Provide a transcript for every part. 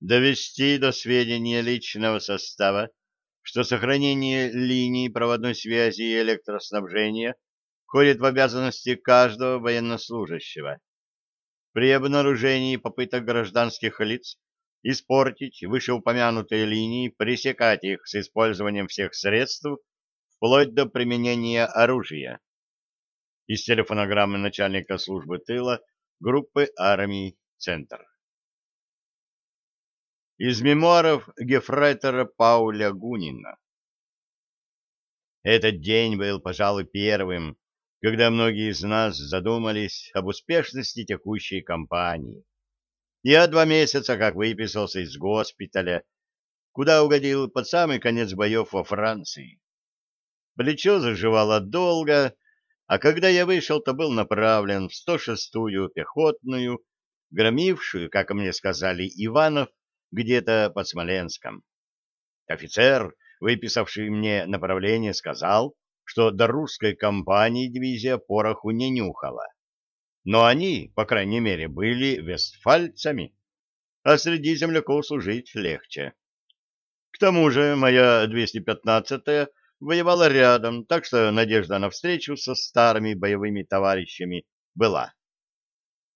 Довести до сведения личного состава, что сохранение линий проводной связи и электроснабжения входит в обязанности каждого военнослужащего. При обнаружении попыток гражданских лиц испортить вышеупомянутые линии, пресекать их с использованием всех средств, вплоть до применения оружия. Из телефонограммы начальника службы тыла группы армий «Центр». Из мемуаров гефрейтора Пауля Гунина. Этот день был, пожалуй, первым, когда многие из нас задумались об успешности текущей кампании. Я два месяца как выписался из госпиталя, куда угодил под самый конец боев во Франции. Плечо заживало долго, а когда я вышел, то был направлен в 106-ю пехотную, громившую, как мне сказали, Иванов, где-то под Смоленском. Офицер, выписавший мне направление, сказал, что до русской кампании дивизия пороху не нюхала. Но они, по крайней мере, были вестфальцами, а среди земляков служить легче. К тому же моя 215-я воевала рядом, так что надежда на встречу со старыми боевыми товарищами была.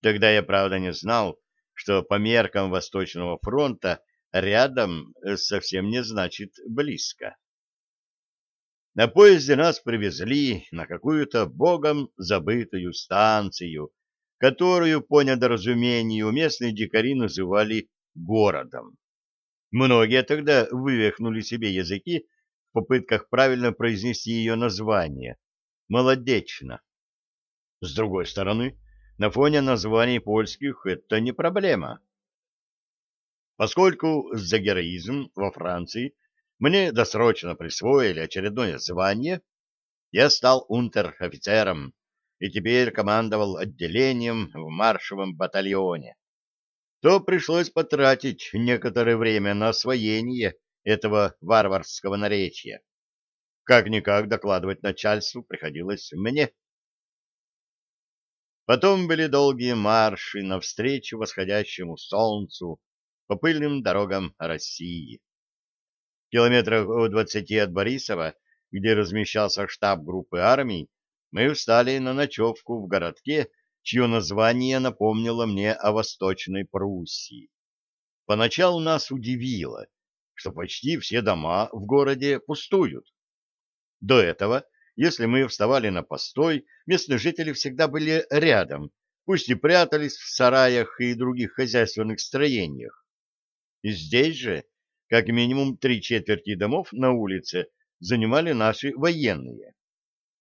Тогда я, правда, не знал, что по меркам Восточного фронта рядом совсем не значит близко. На поезде нас привезли на какую-то богом забытую станцию, которую по недоразумению местные дикари называли городом. Многие тогда вывихнули себе языки в попытках правильно произнести ее название — Молодечно. С другой стороны, на фоне названий польских это не проблема. Поскольку за героизм во Франции мне досрочно присвоили очередное звание, я стал унтер-офицером и теперь командовал отделением в маршевом батальоне. То пришлось потратить некоторое время на освоение этого варварского наречия. Как-никак докладывать начальству приходилось мне. Потом были долгие марши навстречу восходящему солнцу по пыльным дорогам России. Километрах о двадцати от Борисова, где размещался штаб группы армий, мы встали на ночевку в городке, чье название напомнило мне о Восточной Пруссии. Поначалу нас удивило, что почти все дома в городе пустуют. До этого если мы вставали на постой, местные жители всегда были рядом, пусть и прятались в сараях и других хозяйственных строениях. И здесь же, как минимум три четверти домов на улице, занимали наши военные.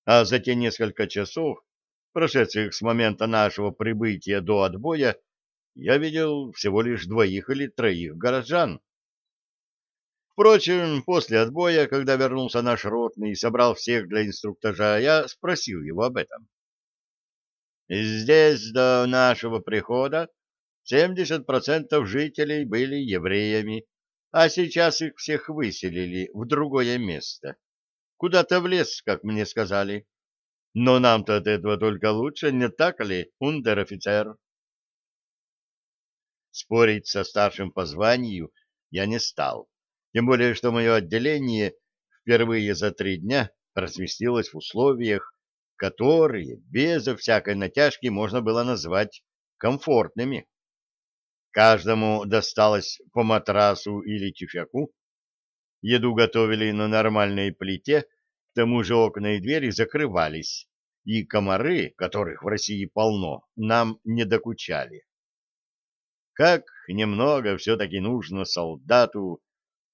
А за те несколько часов, прошедших с момента нашего прибытия до отбоя, я видел всего лишь двоих или троих горожан, Впрочем, после отбоя, когда вернулся наш ротный и собрал всех для инструктажа, я спросил его об этом. Здесь до нашего прихода 70% жителей были евреями, а сейчас их всех выселили в другое место. Куда-то в лес, как мне сказали. Но нам-то от этого только лучше, не так ли, унтер-офицер? Спорить со старшим по званию я не стал тем более, что мое отделение впервые за три дня разместилось в условиях, которые без всякой натяжки можно было назвать комфортными. Каждому досталось по матрасу или тюфяку. Еду готовили на нормальной плите, к тому же окна и двери закрывались, и комары, которых в России полно, нам не докучали. Как немного все-таки нужно солдату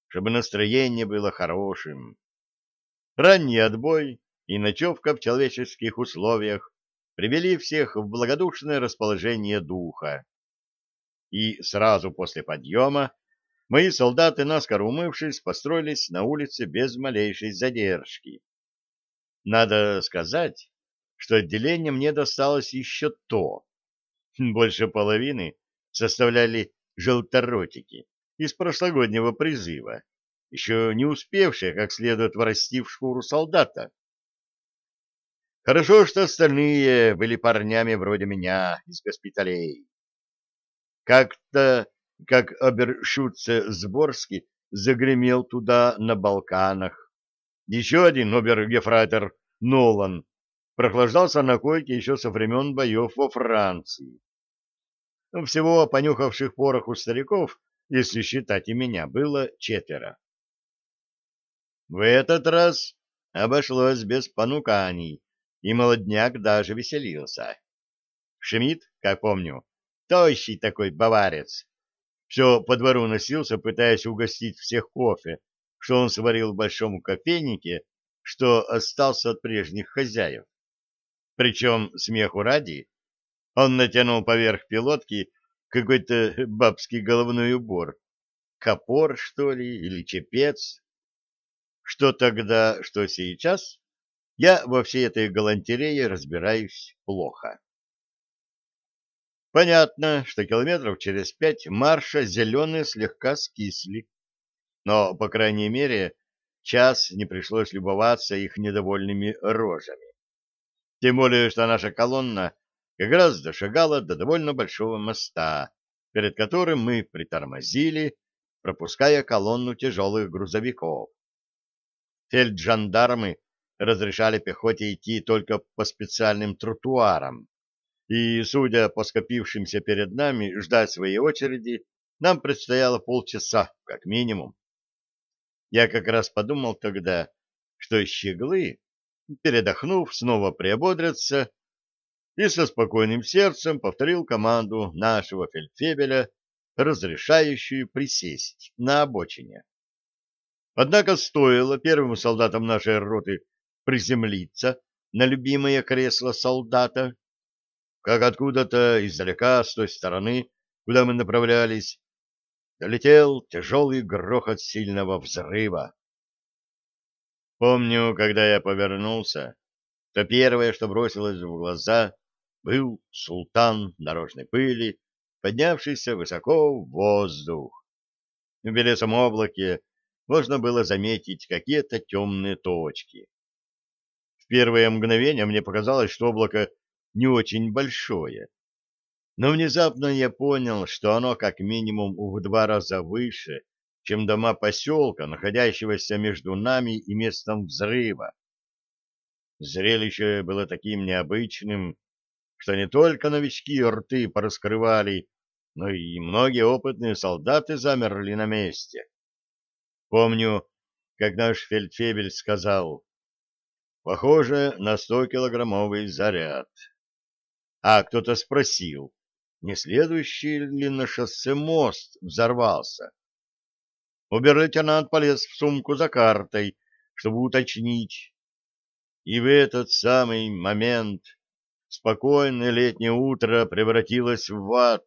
чтобы настроение было хорошим. Ранний отбой и ночевка в человеческих условиях привели всех в благодушное расположение духа. И сразу после подъема мои солдаты, наскоро умывшись, построились на улице без малейшей задержки. Надо сказать, что отделение мне досталось еще то. Больше половины составляли желторотики из прошлогоднего призыва, еще не успевшие как следует врасти в шкуру солдата. Хорошо, что остальные были парнями вроде меня из госпиталей. Как-то как обершутце Сборский загремел туда на Балканах. Еще один обер-гефрайтер Нолан прохлаждался на койке еще со времен боев во Франции. Всего понюхавших порох у стариков, если считать и меня, было четверо. В этот раз обошлось без понуканий, и молодняк даже веселился. Шмидт, как помню, тощий такой баварец, все по двору носился, пытаясь угостить всех кофе, что он сварил в большом кофейнике, что остался от прежних хозяев. Причем, смеху ради, он натянул поверх пилотки какой-то бабский головной убор. Копор, что ли, или чепец? Что тогда, что сейчас, я во всей этой галантерее разбираюсь плохо. Понятно, что километров через пять марша зеленые слегка скисли, но, по крайней мере, час не пришлось любоваться их недовольными рожами. Тем более, что наша колонна как раз дошагала до довольно большого моста, перед которым мы притормозили, пропуская колонну тяжелых грузовиков. Фельджандармы разрешали пехоте идти только по специальным тротуарам, и, судя по скопившимся перед нами, ждать своей очереди нам предстояло полчаса, как минимум. Я как раз подумал тогда, что щеглы, передохнув, снова приободрятся, и со спокойным сердцем повторил команду нашего фельдфебеля, разрешающую присесть на обочине. Однако стоило первым солдатам нашей роты приземлиться на любимое кресло солдата, как откуда-то издалека, с той стороны, куда мы направлялись, долетел тяжелый грохот сильного взрыва. Помню, когда я повернулся, то первое, что бросилось в глаза, был султан дорожной пыли, поднявшийся высоко в воздух. В белесом облаке можно было заметить какие-то темные точки. В первое мгновение мне показалось, что облако не очень большое. Но внезапно я понял, что оно как минимум в два раза выше, чем дома поселка, находящегося между нами и местом взрыва. Зрелище было таким необычным, что не только новички рты пораскрывали, но и многие опытные солдаты замерли на месте. Помню, как наш фельдфебель сказал, «Похоже на сто-килограммовый заряд» а кто-то спросил, не следующий ли на шоссе мост взорвался. Обер-лейтенант полез в сумку за картой, чтобы уточнить. И в этот самый момент спокойное летнее утро превратилось в ад.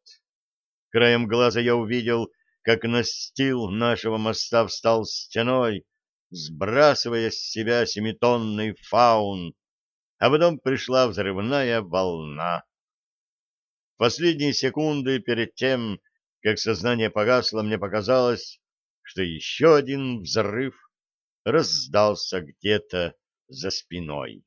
Краем глаза я увидел, как настил нашего моста встал стеной, сбрасывая с себя семитонный фаун, а потом пришла взрывная волна. Последние секунды перед тем, как сознание погасло, мне показалось, что еще один взрыв раздался где-то за спиной.